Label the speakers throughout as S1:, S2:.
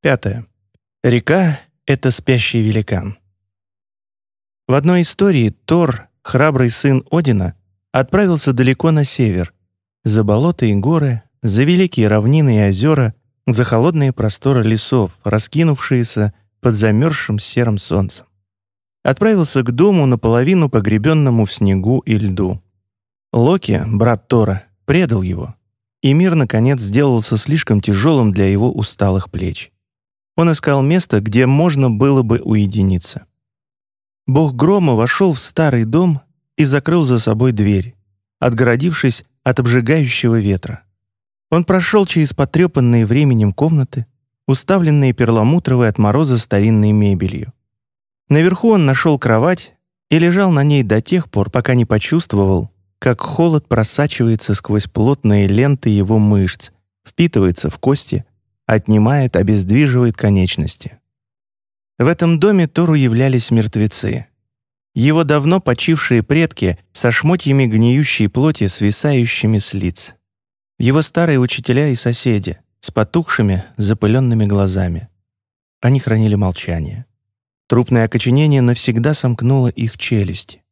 S1: Пятое. Река — это спящий великан. В одной истории Тор, храбрый сын Одина, отправился далеко на север, за болота и горы, за великие равнины и озера, за холодные просторы лесов, раскинувшиеся под замерзшим серым солнцем. Отправился к дому, наполовину погребенному в снегу и льду. Локи, брат Тора, предал его, и мир, наконец, сделался слишком тяжелым для его усталых плеч. Он искал место, где можно было бы уединиться. Бог грома вошел в старый дом и закрыл за собой дверь, отгородившись от обжигающего ветра. Он прошел через потрепанные временем комнаты, уставленные перламутровой от мороза старинной мебелью. Наверху он нашел кровать и лежал на ней до тех пор, пока не почувствовал, как холод просачивается сквозь плотные ленты его мышц, впитывается в кости, отнимает, обездвиживает конечности. В этом доме Тору являлись мертвецы. Его давно почившие предки со шмотьями гниющей плоти, свисающими с лиц. Его старые учителя и соседи с потухшими, запыленными глазами. Они хранили молчание. Трупное окоченение навсегда сомкнуло их челюсти.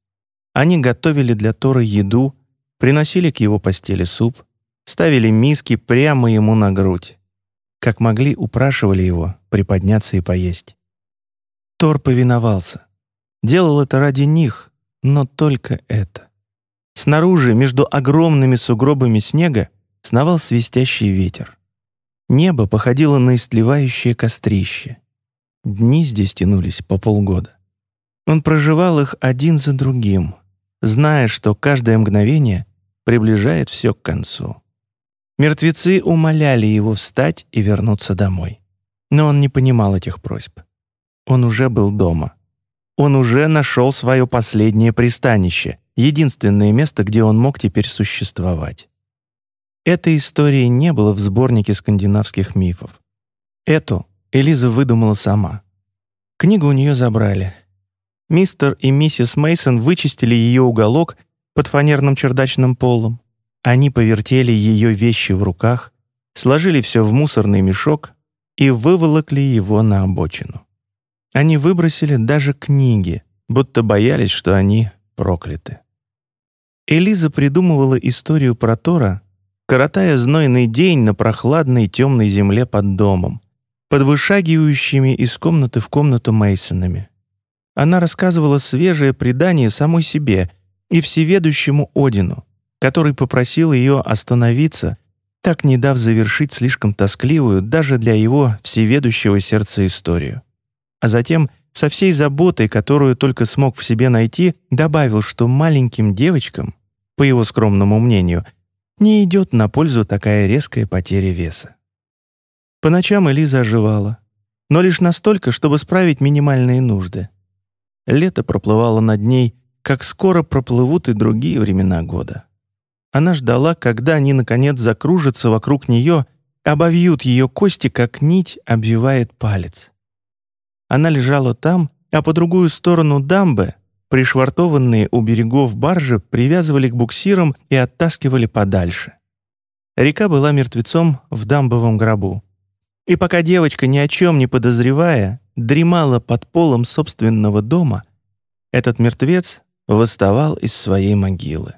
S1: Они готовили для Тора еду, приносили к его постели суп, ставили миски прямо ему на грудь. Как могли, упрашивали его приподняться и поесть. Тор повиновался. Делал это ради них, но только это. Снаружи, между огромными сугробами снега, сновал свистящий ветер. Небо походило на истлевающее кострище. Дни здесь тянулись по полгода. Он проживал их один за другим, зная, что каждое мгновение приближает все к концу. Мертвецы умоляли его встать и вернуться домой. Но он не понимал этих просьб. Он уже был дома. Он уже нашел свое последнее пристанище, единственное место, где он мог теперь существовать. Этой истории не было в сборнике скандинавских мифов. Эту Элиза выдумала сама. Книгу у нее забрали. Мистер и миссис Мейсон вычистили ее уголок под фанерным чердачным полом. Они повертели ее вещи в руках, сложили все в мусорный мешок и выволокли его на обочину. Они выбросили даже книги, будто боялись, что они прокляты. Элиза придумывала историю про Тора, коротая знойный день на прохладной темной земле под домом, под вышагивающими из комнаты в комнату Мейсонами. Она рассказывала свежее предание самой себе и всеведущему Одину, который попросил ее остановиться, так не дав завершить слишком тоскливую даже для его всеведущего сердца историю а затем со всей заботой, которую только смог в себе найти, добавил, что маленьким девочкам, по его скромному мнению, не идет на пользу такая резкая потеря веса. По ночам Элиза оживала, но лишь настолько, чтобы справить минимальные нужды. Лето проплывало над ней, как скоро проплывут и другие времена года. Она ждала, когда они, наконец, закружатся вокруг нее, обовьют ее кости, как нить обвивает палец. Она лежала там, а по другую сторону дамбы пришвартованные у берегов баржи привязывали к буксирам и оттаскивали подальше. Река была мертвецом в дамбовом гробу. И пока девочка, ни о чем не подозревая, дремала под полом собственного дома, этот мертвец восставал из своей могилы.